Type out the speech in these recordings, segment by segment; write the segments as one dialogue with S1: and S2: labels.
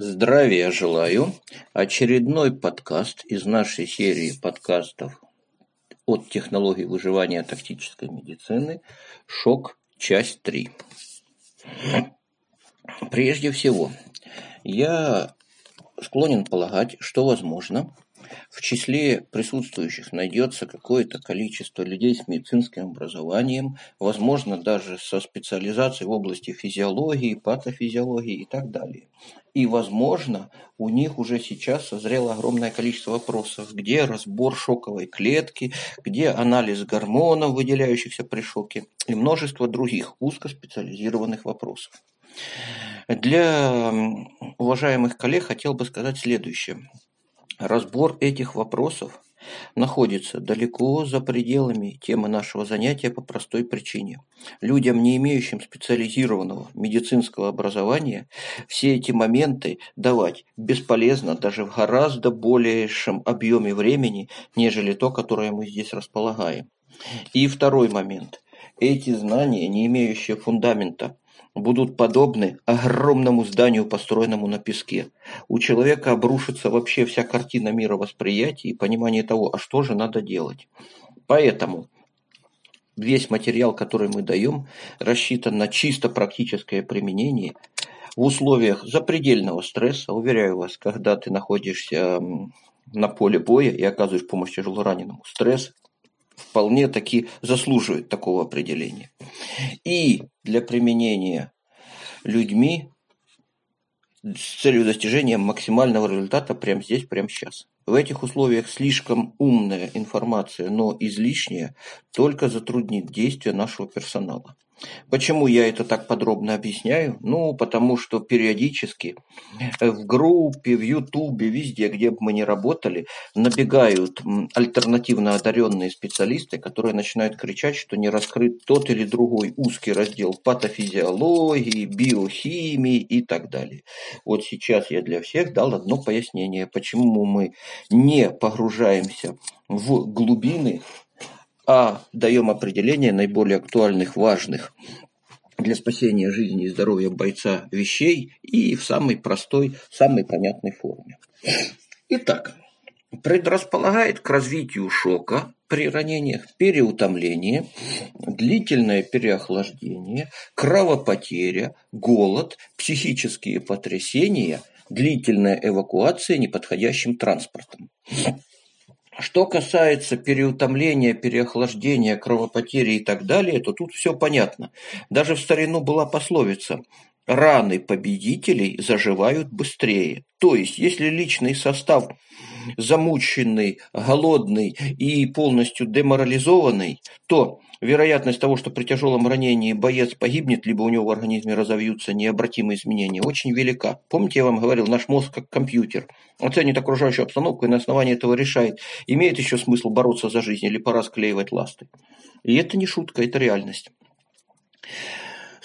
S1: Здравия желаю! Очередной подкаст из нашей серии подкастов от технологий выживания тактической медицины «Шок. Часть 3». Прежде всего, я склонен полагать, что возможно – в числе присутствующих найдется какое-то количество людей с медицинским образованием, возможно, даже со специализацией в области физиологии, патофизиологии и так далее. И, возможно, у них уже сейчас созрело огромное количество вопросов, где разбор шоковой клетки, где анализ гормонов, выделяющихся при шоке, и множество других узкоспециализированных вопросов. Для уважаемых коллег хотел бы сказать следующее. Разбор этих вопросов находится далеко за пределами темы нашего занятия по простой причине. Людям, не имеющим специализированного медицинского образования, все эти моменты давать бесполезно даже в гораздо большем объеме времени, нежели то, которое мы здесь располагаем. И второй момент. Эти знания, не имеющие фундамента, будут подобны огромному зданию, построенному на песке. У человека обрушится вообще вся картина мира восприятия и понимание того, а что же надо делать. Поэтому весь материал, который мы даем, рассчитан на чисто практическое применение в условиях запредельного стресса. Уверяю вас, когда ты находишься на поле боя и оказываешь помощь тяжелораненому, стресс вполне таки заслуживает такого определения. И для применения людьми с целью достижения максимального результата прямо здесь, прямо сейчас. В этих условиях слишком умная информация, но излишняя, только затруднит действия нашего персонала. Почему я это так подробно объясняю? Ну, потому что периодически в группе, в Ютубе, везде, где бы мы ни работали, набегают альтернативно одаренные специалисты, которые начинают кричать, что не раскрыт тот или другой узкий раздел патофизиологии, биохимии и так далее. Вот сейчас я для всех дал одно пояснение, почему мы не погружаемся в глубины а даем определение наиболее актуальных, важных для спасения жизни и здоровья бойца вещей и в самой простой, самой понятной форме. Итак, предрасполагает к развитию шока при ранениях переутомление, длительное переохлаждение, кровопотеря, голод, психические потрясения, длительная эвакуация неподходящим транспортом. Что касается переутомления, переохлаждения, кровопотери и так далее, то тут все понятно. Даже в старину была пословица раны победителей заживают быстрее. То есть, если личный состав замученный, голодный и полностью деморализованный, то вероятность того, что при тяжелом ранении боец погибнет, либо у него в организме разовьются необратимые изменения, очень велика. Помните, я вам говорил, наш мозг как компьютер. Оценит окружающую обстановку и на основании этого решает, имеет еще смысл бороться за жизнь или пора склеивать ласты. И это не шутка, это реальность.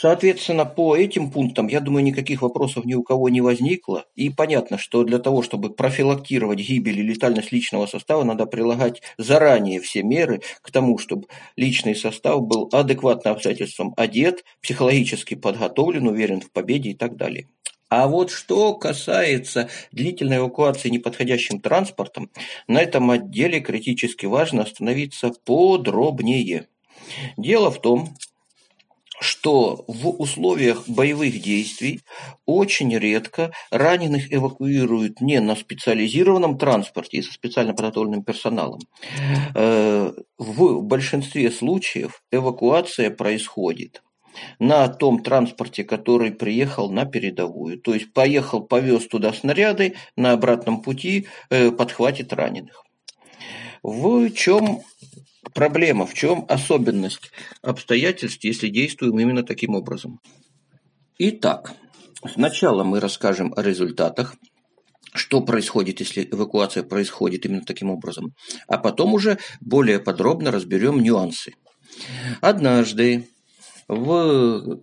S1: Соответственно, по этим пунктам, я думаю, никаких вопросов ни у кого не возникло. И понятно, что для того, чтобы профилактировать гибель и летальность личного состава, надо прилагать заранее все меры к тому, чтобы личный состав был адекватно обстоятельствам одет, психологически подготовлен, уверен в победе и так далее. А вот что касается длительной эвакуации неподходящим транспортом, на этом отделе критически важно остановиться подробнее. Дело в том, что в условиях боевых действий очень редко раненых эвакуируют не на специализированном транспорте и со специально подготовленным персоналом. Э, в большинстве случаев эвакуация происходит на том транспорте, который приехал на передовую. То есть поехал, повез туда снаряды, на обратном пути э, подхватит раненых. В чем Проблема в чем особенность обстоятельств, если действуем именно таким образом? Итак, сначала мы расскажем о результатах, что происходит, если эвакуация происходит именно таким образом, а потом уже более подробно разберем нюансы. Однажды в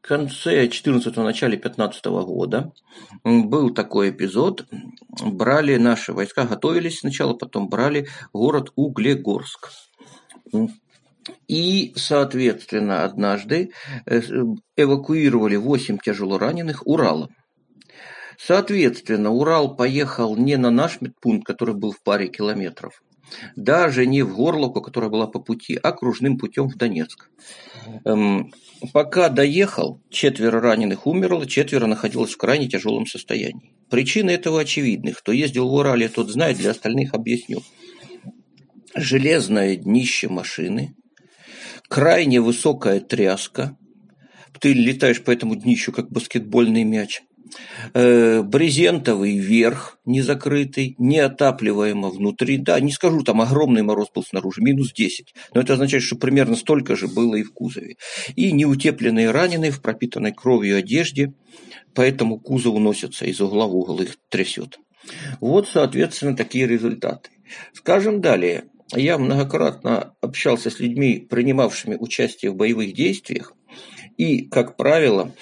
S1: конце 14 начале 15 года был такой эпизод. Брали наши войска, готовились сначала, потом брали город Углегорск. И, соответственно, однажды э, эвакуировали 8 тяжелораненых Урала. Соответственно, Урал поехал не на наш медпункт, который был в паре километров, даже не в Горловку, которая была по пути, а кружным путем в Донецк. Эм, пока доехал, четверо раненых умерло, четверо находилось в крайне тяжелом состоянии. Причины этого очевидны. Кто ездил в Урале, тот знает, для остальных объясню. Железное днище машины, крайне высокая тряска, ты летаешь по этому днищу, как баскетбольный мяч – Э, брезентовый верх незакрытый, неотапливаемо внутри. Да, не скажу, там огромный мороз был снаружи, минус 10. Но это означает, что примерно столько же было и в кузове. И неутепленные раненые в пропитанной кровью одежде, поэтому кузов уносится из угла в угол, их трясет. Вот, соответственно, такие результаты. Скажем далее. Я многократно общался с людьми, принимавшими участие в боевых действиях, и, как правило,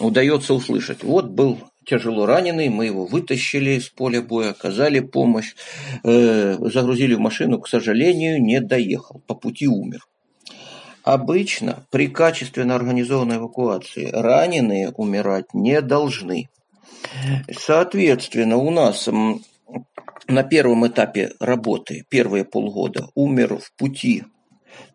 S1: удается услышать. Вот был тяжело раненый, мы его вытащили из поля боя, оказали помощь, э, загрузили в машину, к сожалению, не доехал, по пути умер. Обычно при качественно организованной эвакуации раненые умирать не должны. Соответственно, у нас на первом этапе работы, первые полгода, умер в пути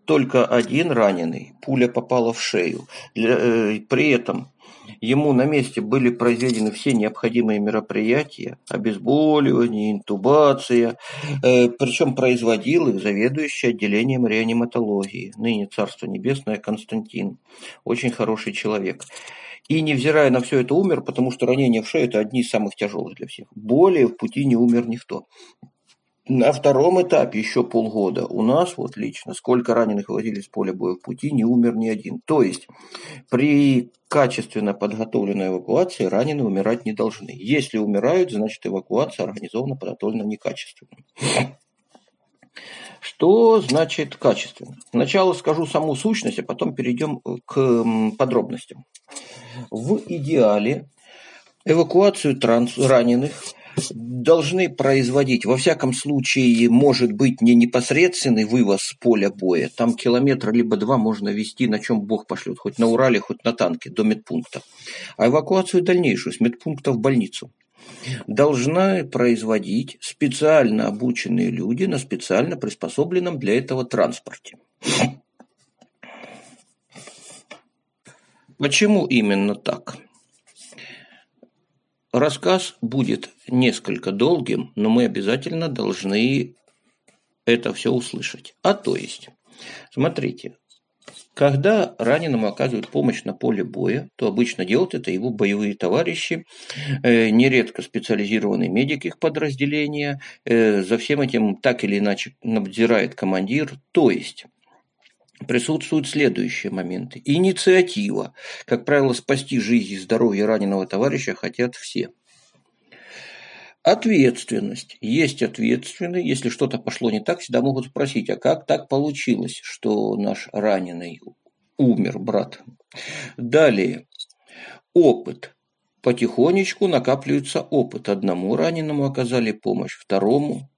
S1: только один раненый, пуля попала в шею. Э, при этом Ему на месте были произведены все необходимые мероприятия, обезболивание, интубация, э, причем производил их заведующий отделением реаниматологии, ныне Царство Небесное Константин, очень хороший человек. И невзирая на все это умер, потому что ранения в шею – это одни из самых тяжелых для всех. Более в пути не умер никто. На втором этапе еще полгода у нас вот лично, сколько раненых вывозили с поля боя в пути, не умер ни один. То есть при качественно подготовленной эвакуации раненые умирать не должны. Если умирают, значит эвакуация организована подготовлена некачественно. Что значит качественно? Сначала скажу саму сущность, а потом перейдем к подробностям. В идеале эвакуацию транс раненых должны производить, во всяком случае, может быть не непосредственный вывоз с поля боя, там километр либо два можно вести, на чем Бог пошлет, хоть на Урале, хоть на танке, до медпункта, а эвакуацию дальнейшую с медпункта в больницу. Должна производить специально обученные люди на специально приспособленном для этого транспорте. Почему именно так? Рассказ будет несколько долгим, но мы обязательно должны это все услышать. А то есть, смотрите, когда раненому оказывают помощь на поле боя, то обычно делают это его боевые товарищи, э, нередко специализированные медики их подразделения. Э, за всем этим так или иначе надзирает командир. То есть присутствуют следующие моменты. Инициатива. Как правило, спасти жизнь и здоровье раненого товарища хотят все. Ответственность. Есть ответственный. Если что-то пошло не так, всегда могут спросить, а как так получилось, что наш раненый умер, брат? Далее. Опыт. Потихонечку накапливается опыт. Одному раненому оказали помощь, второму,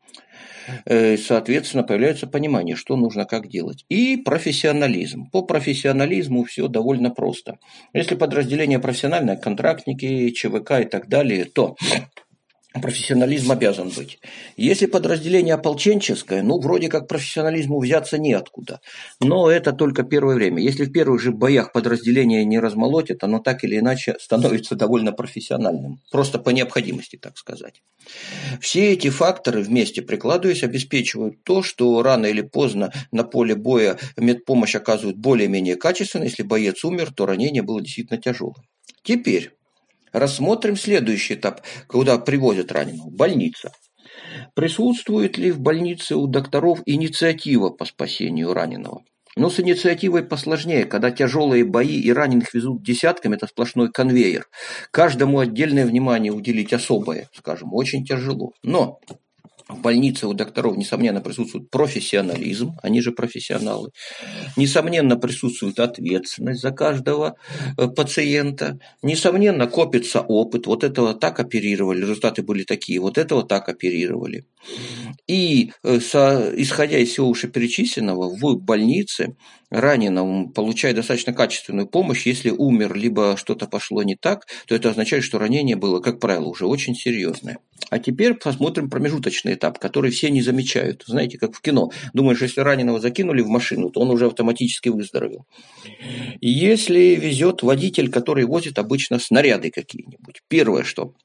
S1: соответственно, появляется понимание, что нужно как делать. И профессионализм. По профессионализму все довольно просто. Если подразделение профессиональное, контрактники, ЧВК и так далее, то профессионализм обязан быть. Если подразделение ополченческое, ну, вроде как профессионализму взяться неоткуда. Но это только первое время. Если в первых же боях подразделение не размолотит, оно так или иначе становится довольно профессиональным. Просто по необходимости, так сказать. Все эти факторы вместе прикладываясь обеспечивают то, что рано или поздно на поле боя медпомощь оказывают более-менее качественно. Если боец умер, то ранение было действительно тяжелым. Теперь Рассмотрим следующий этап, куда привозят раненого. Больница. Присутствует ли в больнице у докторов инициатива по спасению раненого? Но с инициативой посложнее, когда тяжелые бои и раненых везут десятками, это сплошной конвейер. Каждому отдельное внимание уделить особое, скажем, очень тяжело. Но в больнице у докторов, несомненно, присутствует профессионализм, они же профессионалы. Несомненно, присутствует ответственность за каждого э, пациента. Несомненно, копится опыт. Вот этого так оперировали, результаты были такие, вот этого так оперировали. И, э, исходя из всего вышеперечисленного, в больнице раненым получает достаточно качественную помощь. Если умер, либо что-то пошло не так, то это означает, что ранение было, как правило, уже очень серьезное. А теперь посмотрим промежуточный этап, который все не замечают. Знаете, как в кино. Думаешь, если раненого закинули в машину, то он уже автоматически выздоровел. Если везет водитель, который возит обычно снаряды какие-нибудь, первое что –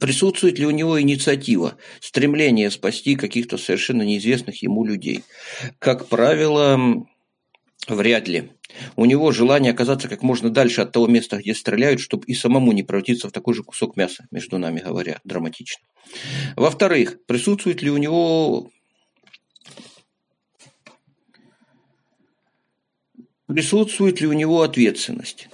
S1: Присутствует ли у него инициатива, стремление спасти каких-то совершенно неизвестных ему людей? Как правило, Вряд ли. У него желание оказаться как можно дальше от того места, где стреляют, чтобы и самому не превратиться в такой же кусок мяса, между нами говоря, драматично. Во-вторых, присутствует ли у него присутствует ли у него ответственность?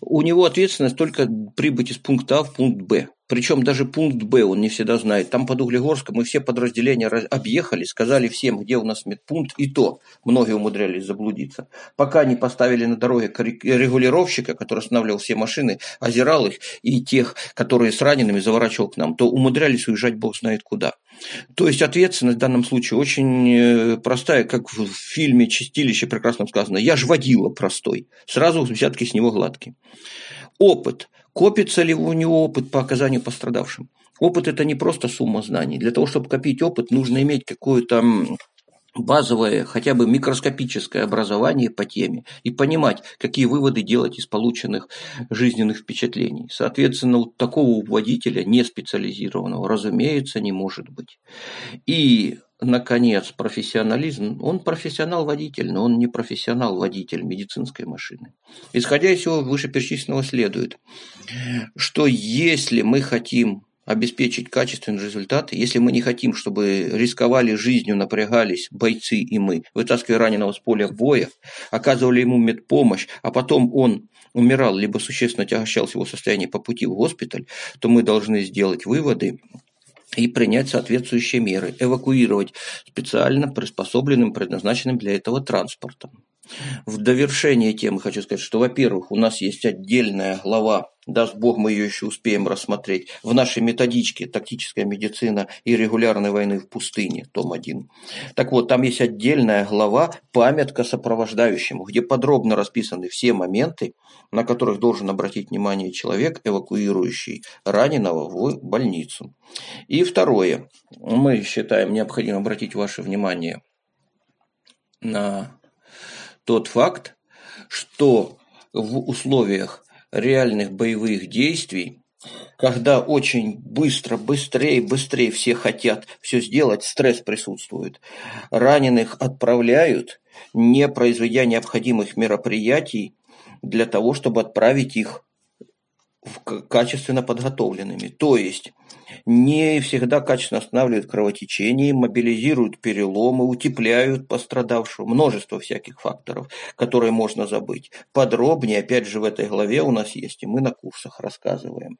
S1: У него ответственность только прибыть из пункта А в пункт Б. Причем даже пункт Б он не всегда знает. Там под Углегорском мы все подразделения объехали, сказали всем, где у нас медпункт, и то многие умудрялись заблудиться. Пока не поставили на дороге регулировщика, который останавливал все машины, озирал их, и тех, которые с ранеными заворачивал к нам, то умудрялись уезжать бог знает куда. То есть ответственность в данном случае очень э, простая, как в фильме «Чистилище» прекрасно сказано. Я ж водила простой. Сразу взятки с него гладкие. Опыт. Копится ли у него опыт по оказанию пострадавшим? Опыт – это не просто сумма знаний. Для того, чтобы копить опыт, нужно иметь какое-то базовое, хотя бы микроскопическое образование по теме и понимать, какие выводы делать из полученных жизненных впечатлений. Соответственно, у такого водителя, не специализированного, разумеется, не может быть. И наконец, профессионализм. Он профессионал-водитель, но он не профессионал-водитель медицинской машины. Исходя из всего вышеперечисленного следует, что если мы хотим обеспечить качественные результаты, если мы не хотим, чтобы рисковали жизнью, напрягались бойцы и мы, вытаскивая раненого с поля боя, оказывали ему медпомощь, а потом он умирал, либо существенно тягощался его состояние по пути в госпиталь, то мы должны сделать выводы и принять соответствующие меры, эвакуировать специально приспособленным, предназначенным для этого транспортом. В довершение темы хочу сказать, что, во-первых, у нас есть отдельная глава, даст Бог, мы ее еще успеем рассмотреть, в нашей методичке «Тактическая медицина и регулярной войны в пустыне», том 1. Так вот, там есть отдельная глава «Памятка сопровождающему», где подробно расписаны все моменты, на которых должен обратить внимание человек, эвакуирующий раненого в больницу. И второе, мы считаем необходимо обратить ваше внимание на тот факт, что в условиях реальных боевых действий, когда очень быстро, быстрее, быстрее все хотят все сделать, стресс присутствует. Раненых отправляют, не произведя необходимых мероприятий для того, чтобы отправить их качественно подготовленными. То есть не всегда качественно останавливают кровотечение, мобилизируют переломы, утепляют пострадавшего. Множество всяких факторов, которые можно забыть. Подробнее, опять же, в этой главе у нас есть, и мы на курсах рассказываем.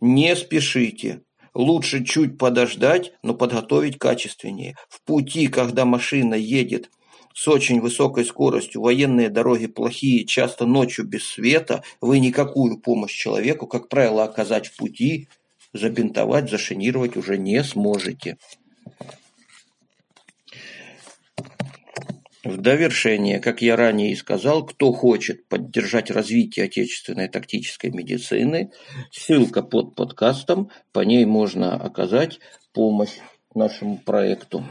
S1: Не спешите. Лучше чуть подождать, но подготовить качественнее. В пути, когда машина едет – с очень высокой скоростью, военные дороги плохие, часто ночью без света, вы никакую помощь человеку, как правило, оказать в пути, забинтовать, зашинировать уже не сможете. В довершение, как я ранее и сказал, кто хочет поддержать развитие отечественной тактической медицины, ссылка под подкастом, по ней можно оказать помощь нашему проекту.